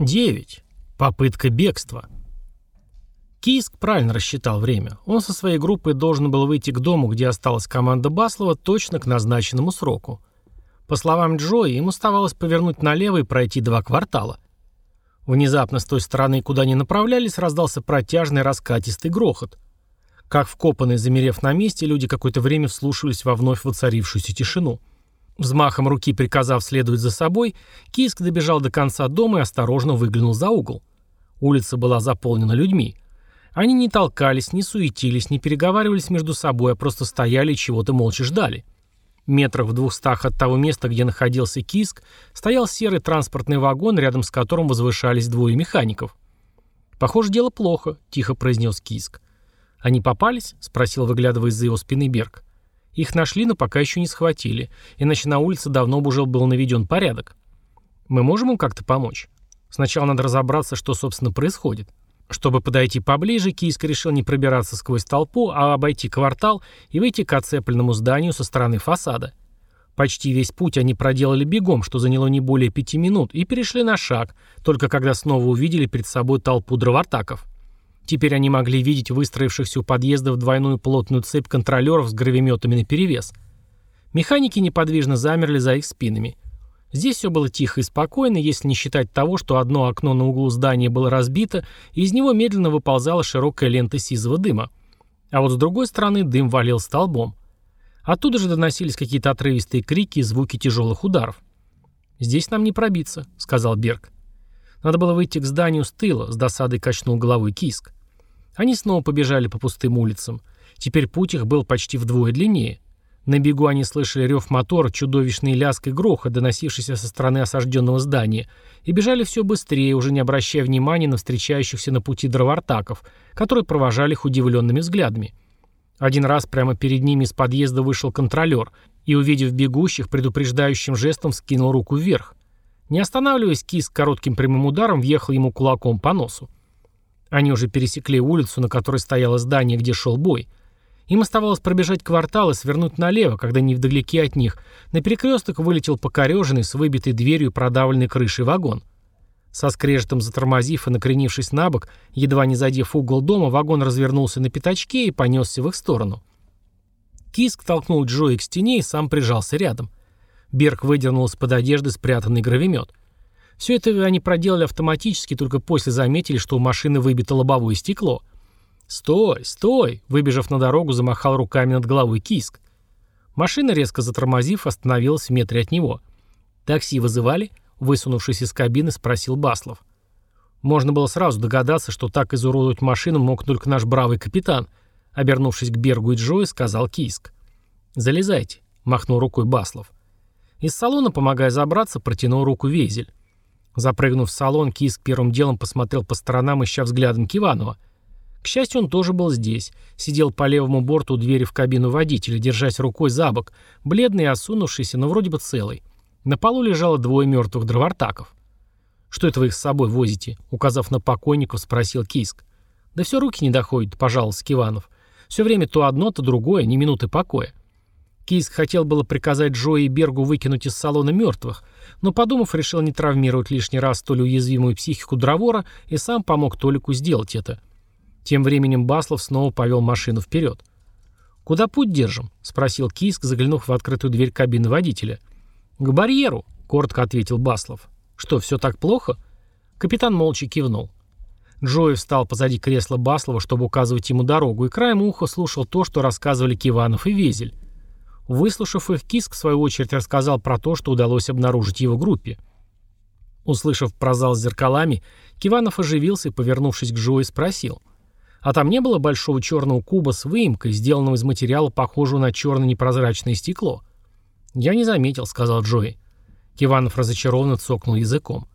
9. Попытка бегства. Кийск правильно рассчитал время. Он со своей группой должен был выйти к дому, где осталась команда Баслова, точно к назначенному сроку. По словам Джои, им оставалось повернуть налево и пройти два квартала. Внезапно с той стороны, куда они направлялись, раздался протяжный раскатистый грохот. Как вкопанные, замерев на месте, люди какое-то время вслушивались во вновь воцарившуюся тишину. Взмахом руки приказав следовать за собой, Киск добежал до конца дома и осторожно выглянул за угол. Улица была заполнена людьми. Они не толкались, не суетились, не переговаривались между собой, а просто стояли и чего-то молча ждали. Метрах в двухстах от того места, где находился Киск, стоял серый транспортный вагон, рядом с которым возвышались двое механиков. «Похоже, дело плохо», — тихо произнес Киск. «Они попались?» — спросил, выглядывая из-за его спины Берг. Их нашли, но пока еще не схватили, иначе на улице давно бы уже был наведен порядок. Мы можем им как-то помочь? Сначала надо разобраться, что, собственно, происходит. Чтобы подойти поближе, Кийск решил не пробираться сквозь толпу, а обойти квартал и выйти к оцепленному зданию со стороны фасада. Почти весь путь они проделали бегом, что заняло не более пяти минут, и перешли на шаг, только когда снова увидели перед собой толпу дровартаков. Теперь они могли видеть выстроившихся у подъезда в двойную плотную цепь контролеров с гравиметами наперевес. Механики неподвижно замерли за их спинами. Здесь все было тихо и спокойно, если не считать того, что одно окно на углу здания было разбито, и из него медленно выползала широкая лента сизого дыма. А вот с другой стороны дым валил столбом. Оттуда же доносились какие-то отрывистые крики и звуки тяжелых ударов. «Здесь нам не пробиться», — сказал Берг. Надо было выйти к зданию с тыла, с досадой качнул головой Киск. Они снова побежали по пустым улицам. Теперь путь их был почти вдвое длиннее. На бегу они слышали рев мотора, чудовищный ляск и грохот, доносившийся со стороны осажденного здания, и бежали все быстрее, уже не обращая внимания на встречающихся на пути дровартаков, которые провожали их удивленными взглядами. Один раз прямо перед ними из подъезда вышел контролер и, увидев бегущих, предупреждающим жестом скинул руку вверх. Не останавливаясь, кис коротким прямым ударом въехал ему кулаком по носу. Они уже пересекли улицу, на которой стояло здание, где шел бой. Им оставалось пробежать квартал и свернуть налево, когда невдалеке от них на перекресток вылетел покореженный с выбитой дверью и продавленной крышей вагон. Со скрежетом затормозив и накренившись на бок, едва не задев угол дома, вагон развернулся на пятачке и понесся в их сторону. Киск толкнул Джои к стене и сам прижался рядом. Берг выдернул из-под одежды спрятанный гравимет. Все это они проделали автоматически, только после заметили, что у машины выбито лобовое стекло. «Стой, стой!» – выбежав на дорогу, замахал руками над головой Киск. Машина, резко затормозив, остановилась в метре от него. «Такси вызывали?» – высунувшись из кабины, спросил Баслов. Можно было сразу догадаться, что так изуродовать машину мог только наш бравый капитан. Обернувшись к Бергу и Джои, сказал Киск. «Залезайте», – махнул рукой Баслов. Из салона, помогая забраться, протянул руку Везель. Запрыгнув в салон, Киск первым делом посмотрел по сторонам, ища взглядом Киванова. К счастью, он тоже был здесь. Сидел по левому борту у двери в кабину водителя, держась рукой за бок, бледный и осунувшийся, но вроде бы целый. На полу лежало двое мертвых дровартаков. «Что это вы их с собой возите?» Указав на покойников, спросил Киск. «Да все руки не доходят», — пожаловался Киванов. «Все время то одно, то другое, ни минуты покоя». Киск хотел было приказать Джо и Бергу выкинуть из салона мертвых, но, подумав, решил не травмировать лишний раз столь уязвимую психику Дровора и сам помог Толику сделать это. Тем временем Баслов снова повел машину вперед. «Куда путь держим?» — спросил Киск, заглянув в открытую дверь кабины водителя. «К барьеру», — коротко ответил Баслов. «Что, все так плохо?» Капитан молча кивнул. Джои встал позади кресла Баслова, чтобы указывать ему дорогу, и краем уха слушал то, что рассказывали Киванов и Везель. Выслушав их, Киск в свою очередь рассказал про то, что удалось обнаружить его группе. Услышав про зал с зеркалами, Киванов оживился и, повернувшись к Джои, спросил. «А там не было большого черного куба с выемкой, сделанного из материала, похожего на черное непрозрачное стекло?» «Я не заметил», — сказал Джои. Киванов разочарованно цокнул языком.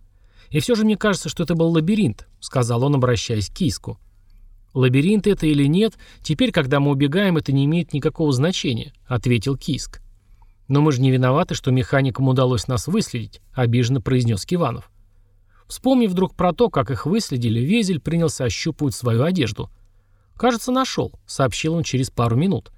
«И все же мне кажется, что это был лабиринт», — сказал он, обращаясь к Киску. «Лабиринт это или нет, теперь, когда мы убегаем, это не имеет никакого значения», — ответил Киск. «Но мы же не виноваты, что механикам удалось нас выследить», — обиженно произнес Киванов. Вспомнив вдруг про то, как их выследили, Везель принялся ощупывать свою одежду. «Кажется, нашел», — сообщил он через пару минут.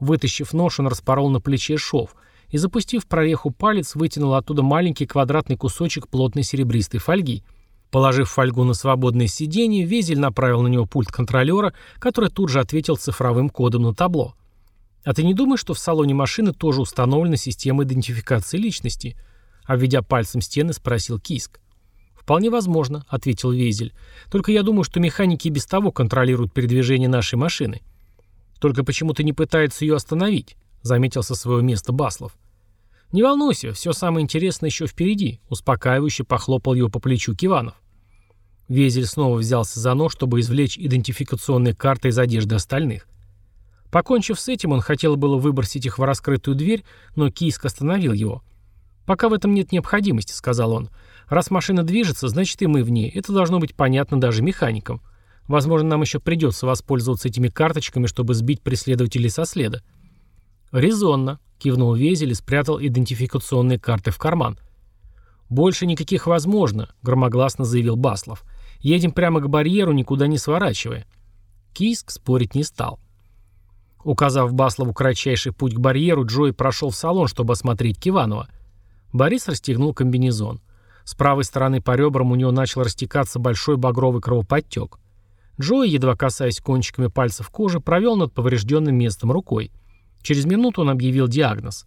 Вытащив нож, он распорол на плече шов и, запустив прореху палец, вытянул оттуда маленький квадратный кусочек плотной серебристой фольги. Положив фольгу на свободное сиденье, Везель направил на него пульт контролера, который тут же ответил цифровым кодом на табло. «А ты не думаешь, что в салоне машины тоже установлена система идентификации личности?» Обведя пальцем стены, спросил Киск. «Вполне возможно», — ответил Везель. «Только я думаю, что механики и без того контролируют передвижение нашей машины». «Только почему-то не пытаются ее остановить», — заметил со своего места Баслов. «Не волнуйся, все самое интересное еще впереди», — успокаивающе похлопал его по плечу Киванов. Везель снова взялся за нож, чтобы извлечь идентификационные карты из одежды остальных. Покончив с этим, он хотел было выбросить их в раскрытую дверь, но Кийск остановил его. «Пока в этом нет необходимости», — сказал он. «Раз машина движется, значит и мы в ней. Это должно быть понятно даже механикам. Возможно, нам еще придется воспользоваться этими карточками, чтобы сбить преследователей со следа». «Резонно», — кивнул Везель и спрятал идентификационные карты в карман. «Больше никаких возможно», — громогласно заявил Баслов. «Едем прямо к барьеру, никуда не сворачивая». Кийск спорить не стал. Указав Баслову кратчайший путь к барьеру, Джой прошел в салон, чтобы осмотреть Киванова. Борис расстегнул комбинезон. С правой стороны по ребрам у него начал растекаться большой багровый кровоподтек. Джой, едва касаясь кончиками пальцев кожи, провел над поврежденным местом рукой. Через минуту он объявил диагноз.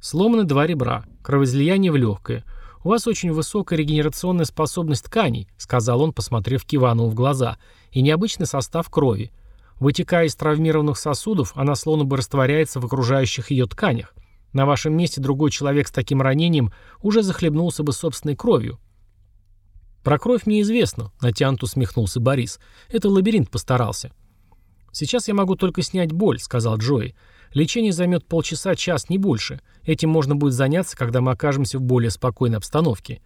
Сломаны два ребра, кровоизлияние в легкое. «У вас очень высокая регенерационная способность тканей», сказал он, посмотрев Киванову в глаза, и необычный состав крови. Вытекая из травмированных сосудов, она словно бы растворяется в окружающих ее тканях. На вашем месте другой человек с таким ранением уже захлебнулся бы собственной кровью. «Про кровь мне известно», — натянут усмехнулся Борис. «Это лабиринт постарался». «Сейчас я могу только снять боль», — сказал Джои. «Лечение займет полчаса-час, не больше. Этим можно будет заняться, когда мы окажемся в более спокойной обстановке.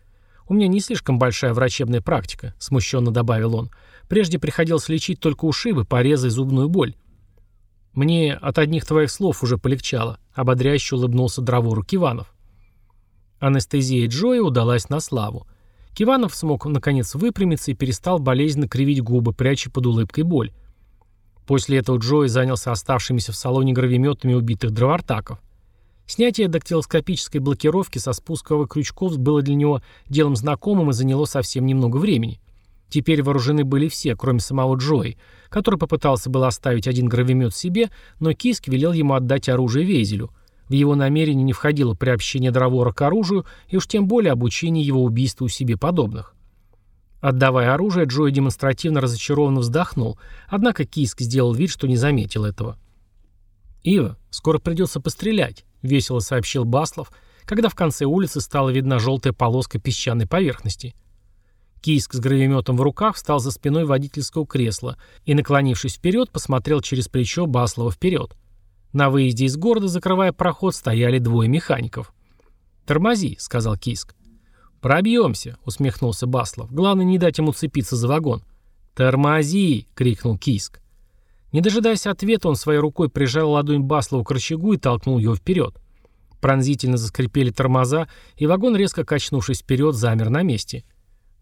У меня не слишком большая врачебная практика», — смущенно добавил он. «Прежде приходилось лечить только ушибы, порезы и зубную боль. «Мне от одних твоих слов уже полегчало», — ободряюще улыбнулся Дровору Киванов. Анестезия Джоя удалась на славу. Киванов смог наконец выпрямиться и перестал болезненно кривить губы, пряча под улыбкой боль. После этого Джой занялся оставшимися в салоне гравиметами убитых дровартаков. Снятие дактилоскопической блокировки со спусковых крючков было для него делом знакомым и заняло совсем немного времени. Теперь вооружены были все, кроме самого Джои, который попытался было оставить один гравимет себе, но Киск велел ему отдать оружие Везелю. В его намерение не входило приобщение Дровора к оружию и уж тем более обучение его убийству себе подобных. Отдавая оружие, Джой демонстративно разочарованно вздохнул, однако Киск сделал вид, что не заметил этого. «Ива, скоро придется пострелять», — весело сообщил Баслов, когда в конце улицы стала видна желтая полоска песчаной поверхности. Кийск с гравиметом в руках встал за спиной водительского кресла и, наклонившись вперед, посмотрел через плечо Баслова вперед. На выезде из города, закрывая проход, стояли двое механиков. «Тормози», — сказал Кийск. «Пробьемся», — усмехнулся Баслов. «Главное, не дать ему цепиться за вагон». «Тормози!» — крикнул Кийск. Не дожидаясь ответа, он своей рукой прижал ладонь Баслова к рычагу и толкнул его вперед. Пронзительно заскрипели тормоза, и вагон, резко качнувшись вперед, замер на месте.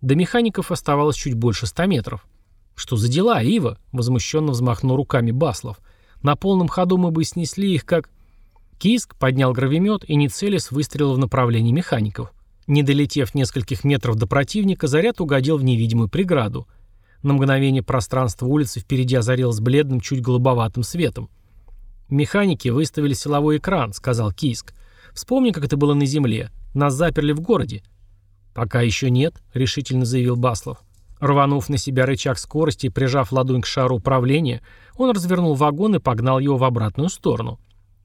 До механиков оставалось чуть больше ста метров. «Что за дела, Ива?» — возмущенно взмахнул руками Баслов. «На полном ходу мы бы снесли их, как...» Киск поднял гравимет и, не целясь, выстрелил в направлении механиков. Не долетев нескольких метров до противника, заряд угодил в невидимую преграду. На мгновение пространство улицы впереди озарилось бледным, чуть голубоватым светом. «Механики выставили силовой экран», — сказал Киск. «Вспомни, как это было на земле. Нас заперли в городе. «Пока еще нет», — решительно заявил Баслов. Рванув на себя рычаг скорости и прижав ладонь к шару управления, он развернул вагон и погнал его в обратную сторону.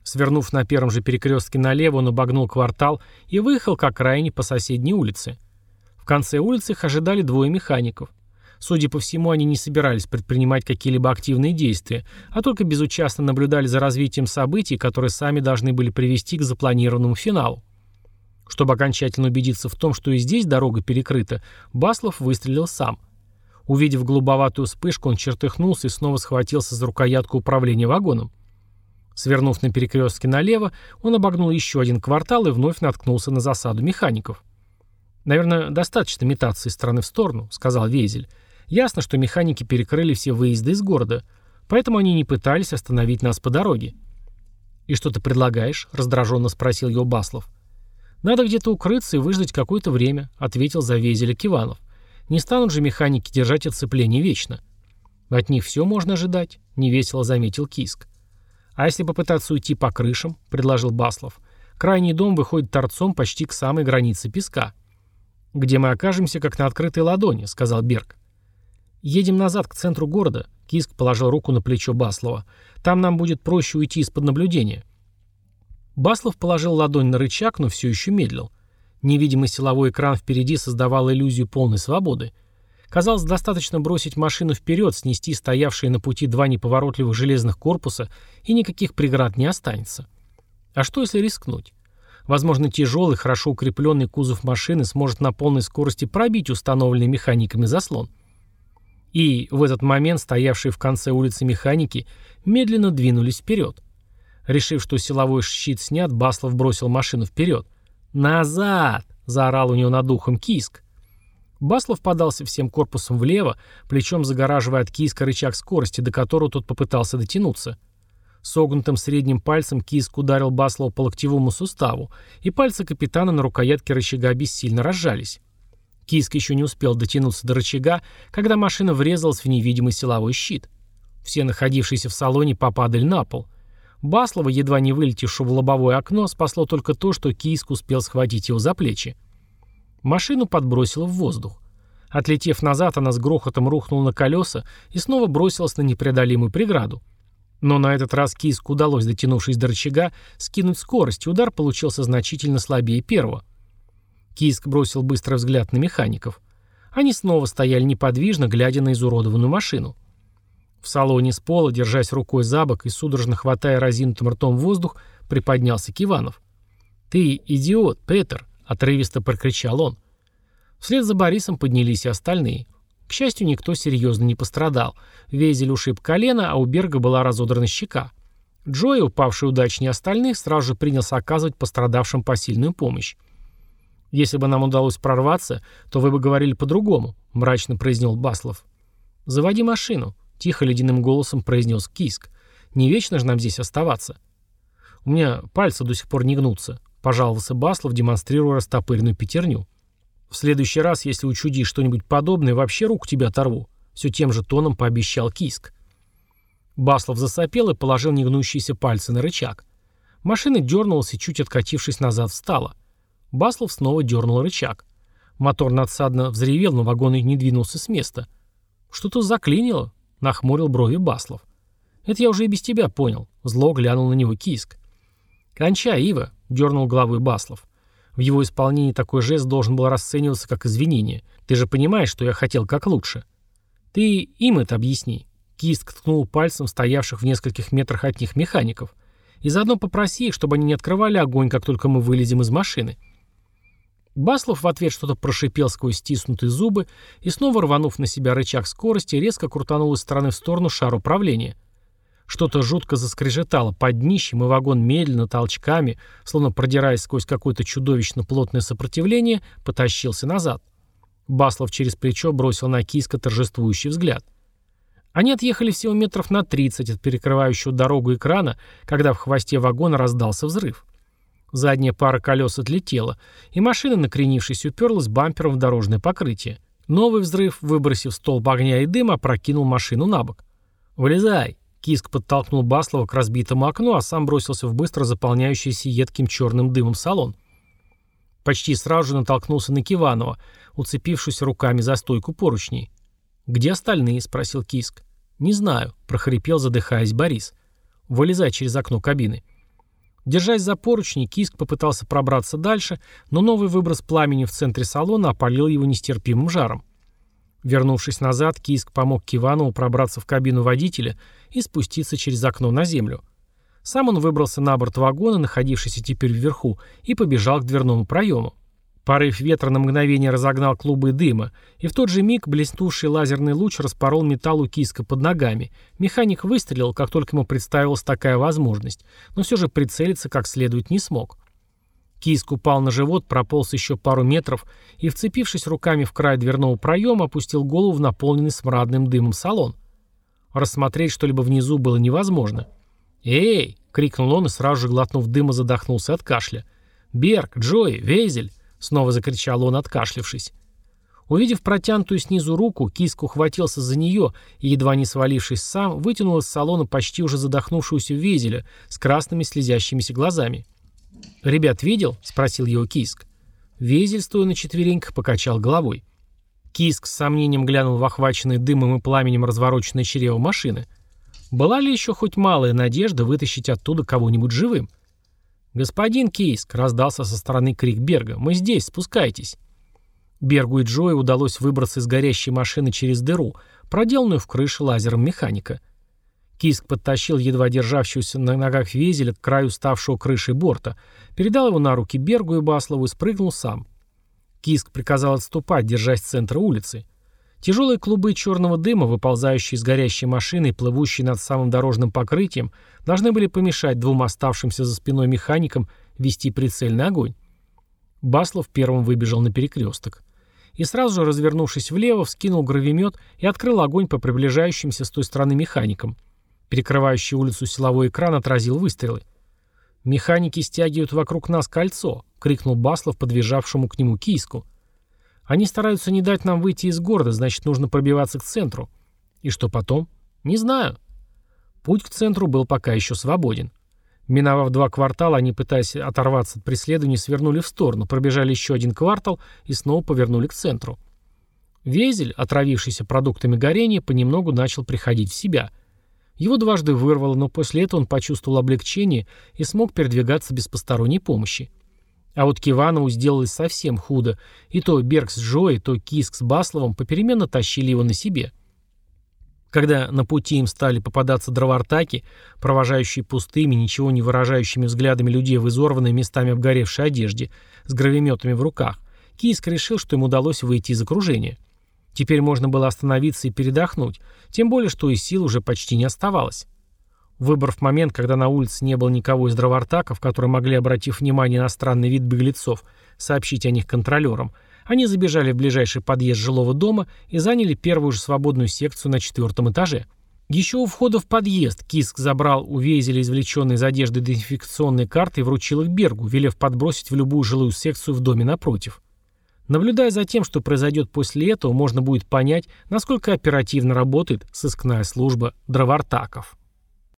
Свернув на первом же перекрестке налево, он обогнул квартал и выехал к окраине по соседней улице. В конце улицы их ожидали двое механиков. Судя по всему, они не собирались предпринимать какие-либо активные действия, а только безучастно наблюдали за развитием событий, которые сами должны были привести к запланированному финалу. Чтобы окончательно убедиться в том, что и здесь дорога перекрыта, Баслов выстрелил сам. Увидев голубоватую вспышку, он чертыхнулся и снова схватился за рукоятку управления вагоном. Свернув на перекрестке налево, он обогнул еще один квартал и вновь наткнулся на засаду механиков. «Наверное, достаточно метаться из стороны в сторону», — сказал Везель. «Ясно, что механики перекрыли все выезды из города, поэтому они не пытались остановить нас по дороге». «И что ты предлагаешь?» — раздраженно спросил его Баслов. «Надо где-то укрыться и выждать какое-то время», — ответил за Везеля Киванов. Не станут же механики держать отцепление вечно. От них все можно ожидать, невесело заметил Киск. А если попытаться уйти по крышам, предложил Баслов. Крайний дом выходит торцом почти к самой границе песка. «Где мы окажемся, как на открытой ладони», — сказал Берг. «Едем назад, к центру города», — Киск положил руку на плечо Баслова. «Там нам будет проще уйти из-под наблюдения». Баслов положил ладонь на рычаг, но все еще медлил. Невидимый силовой экран впереди создавал иллюзию полной свободы. Казалось, достаточно бросить машину вперед, снести стоявшие на пути два неповоротливых железных корпуса, и никаких преград не останется. А что если рискнуть? Возможно, тяжелый, хорошо укрепленный кузов машины сможет на полной скорости пробить установленный механиками заслон. И в этот момент стоявшие в конце улицы механики медленно двинулись вперед. Решив, что силовой щит снят, Баслов бросил машину вперед. «Назад!» — заорал у него над ухом Киск. Баслов подался всем корпусом влево, плечом загораживая от Киска рычаг скорости, до которого тот попытался дотянуться. Согнутым средним пальцем Киск ударил Баслова по локтевому суставу, и пальцы капитана на рукоятке рычага бессильно разжались. Киск еще не успел дотянуться до рычага, когда машина врезалась в невидимый силовой щит. Все находившиеся в салоне попадали на пол. Баслова, едва не вылетевшего в лобовое окно, спасло только то, что Киск успел схватить его за плечи. Машину подбросило в воздух. Отлетев назад, она с грохотом рухнула на колеса и снова бросилась на непреодолимую преграду. Но на этот раз Киску удалось, дотянувшись до рычага, скинуть скорость, и удар получился значительно слабее первого. Киск бросил быстрый взгляд на механиков. Они снова стояли неподвижно, глядя на изуродованную машину. В салоне с пола, держась рукой за бок и судорожно хватая разинутым ртом воздух, приподнялся Киванов. «Ты идиот, Петер!» — отрывисто прокричал он. Вслед за Борисом поднялись и остальные. К счастью, никто серьезно не пострадал. Везель ушиб колено, а у Берга была разодрана щека. Джои, упавший удачнее остальных, сразу же принялся оказывать пострадавшим посильную помощь. «Если бы нам удалось прорваться, то вы бы говорили по-другому», — мрачно произнес Баслов. «Заводи машину», — тихо ледяным голосом произнес Киск. «Не вечно же нам здесь оставаться». «У меня пальцы до сих пор не гнутся», — пожаловался Баслов, демонстрируя растопыренную пятерню. В следующий раз, если учудишь что-нибудь подобное, вообще руку тебе оторву. Все тем же тоном пообещал Киск. Баслов засопел и положил негнущиеся пальцы на рычаг. Машина дернулась и, чуть откатившись назад, встала. Баслов снова дернул рычаг. Мотор надсадно взревел, но вагон и не двинулся с места. «Что-то заклинило», — нахмурил брови Баслов. «Это я уже и без тебя понял», — зло глянул на него Киск. «Кончай, Ива», — дернул головой Баслов. В его исполнении такой жест должен был расцениваться как извинение. Ты же понимаешь, что я хотел как лучше. Ты им это объясни. Кист ткнул пальцем стоявших в нескольких метрах от них механиков. И заодно попроси их, чтобы они не открывали огонь, как только мы вылезем из машины. Баслов в ответ что-то прошипел сквозь стиснутые зубы и снова рванув на себя рычаг скорости, резко крутанул из стороны в сторону шар управления. Что-то жутко заскрежетало под днищем, и вагон медленно, толчками, словно продираясь сквозь какое-то чудовищно плотное сопротивление, потащился назад. Баслов через плечо бросил на Киска торжествующий взгляд. Они отъехали всего метров на 30 от перекрывающего дорогу экрана, когда в хвосте вагона раздался взрыв. Задняя пара колес отлетела, и машина, накренившись, уперлась бампером в дорожное покрытие. Новый взрыв, выбросив столб огня и дыма, опрокинул машину на бок. «Вылезай!» Киск подтолкнул Баслова к разбитому окну, а сам бросился в быстро заполняющийся едким черным дымом салон. Почти сразу же натолкнулся на Киванова, уцепившись руками за стойку поручней. «Где остальные?» — спросил Киск. «Не знаю», — прохрипел, задыхаясь Борис. «Вылезай через окно кабины». Держась за поручни, Киск попытался пробраться дальше, но новый выброс пламени в центре салона опалил его нестерпимым жаром. Вернувшись назад, Киск помог Киванову пробраться в кабину водителя и спуститься через окно на землю. Сам он выбрался на борт вагона, находившийся теперь вверху, и побежал к дверному проему. Порыв ветра на мгновение разогнал клубы дыма, и в тот же миг блеснувший лазерный луч распорол металл у киска под ногами. Механик выстрелил, как только ему представилась такая возможность, но все же прицелиться как следует не смог. Киск упал на живот, прополз еще пару метров и, вцепившись руками в край дверного проема, опустил голову в наполненный смрадным дымом салон. Рассмотреть что-либо внизу было невозможно. «Эй!» — крикнул он и сразу же, глотнув дыма, задохнулся от кашля. «Берг! Джои! Вейзель!» — снова закричал он, откашлившись. Увидев протянутую снизу руку, Киск ухватился за нее и, едва не свалившись сам, вытянул из салона почти уже задохнувшуюся Везеля с красными слезящимися глазами. «Ребят, видел?» — спросил его Киск. Везель, стоя на четвереньках, покачал головой. Киск с сомнением глянул в охваченный дымом и пламенем развороченное чрево машины. Была ли еще хоть малая надежда вытащить оттуда кого-нибудь живым? «Господин Киск!» — раздался со стороны крик Берга. «Мы здесь, спускайтесь!» Бергу и Джои удалось выбраться из горящей машины через дыру, проделанную в крыше лазером механика. Киск подтащил едва державшегося на ногах везеля к краю ставшего крышей борта, передал его на руки Бергу и Баслову и спрыгнул сам. Киск приказал отступать, держась центра улицы. Тяжелые клубы черного дыма, выползающие из горящей машины и плывущие над самым дорожным покрытием, должны были помешать двум оставшимся за спиной механикам вести прицельный огонь. Баслов первым выбежал на перекресток и сразу же, развернувшись влево, вскинул гравимет и открыл огонь по приближающимся с той стороны механикам. Перекрывающий улицу силовой экран отразил выстрелы. «Механики стягивают вокруг нас кольцо», — крикнул Баслов подбежавшему к нему киску. «Они стараются не дать нам выйти из города, значит, нужно пробиваться к центру». «И что потом?» «Не знаю». Путь к центру был пока еще свободен. Миновав два квартала, они, пытаясь оторваться от преследования, свернули в сторону, пробежали еще один квартал и снова повернули к центру. Везель, отравившийся продуктами горения, понемногу начал приходить в себя. Его дважды вырвало, но после этого он почувствовал облегчение и смог передвигаться без посторонней помощи. А вот Киванову сделалось совсем худо, и то Берг с Джоей, то Киск с Басловым попеременно тащили его на себе – когда на пути им стали попадаться дровартаки, провожающие пустыми, ничего не выражающими взглядами людей в изорванной местами обгоревшей одежде, с гравиметами в руках, Кийск решил, что им удалось выйти из окружения. Теперь можно было остановиться и передохнуть, тем более, что и сил уже почти не оставалось. Выбрав момент, когда на улице не было никого из дровартаков, которые могли, обратив внимание на странный вид беглецов, сообщить о них контролерам, они забежали в ближайший подъезд жилого дома и заняли первую же свободную секцию на четвертом этаже. Еще у входа в подъезд Киск забрал у Вейзеля извлеченные из одежды дезинфекционные карты и вручил их Бергу, велев подбросить в любую жилую секцию в доме напротив. Наблюдая за тем, что произойдет после этого, можно будет понять, насколько оперативно работает сыскная служба дровартаков.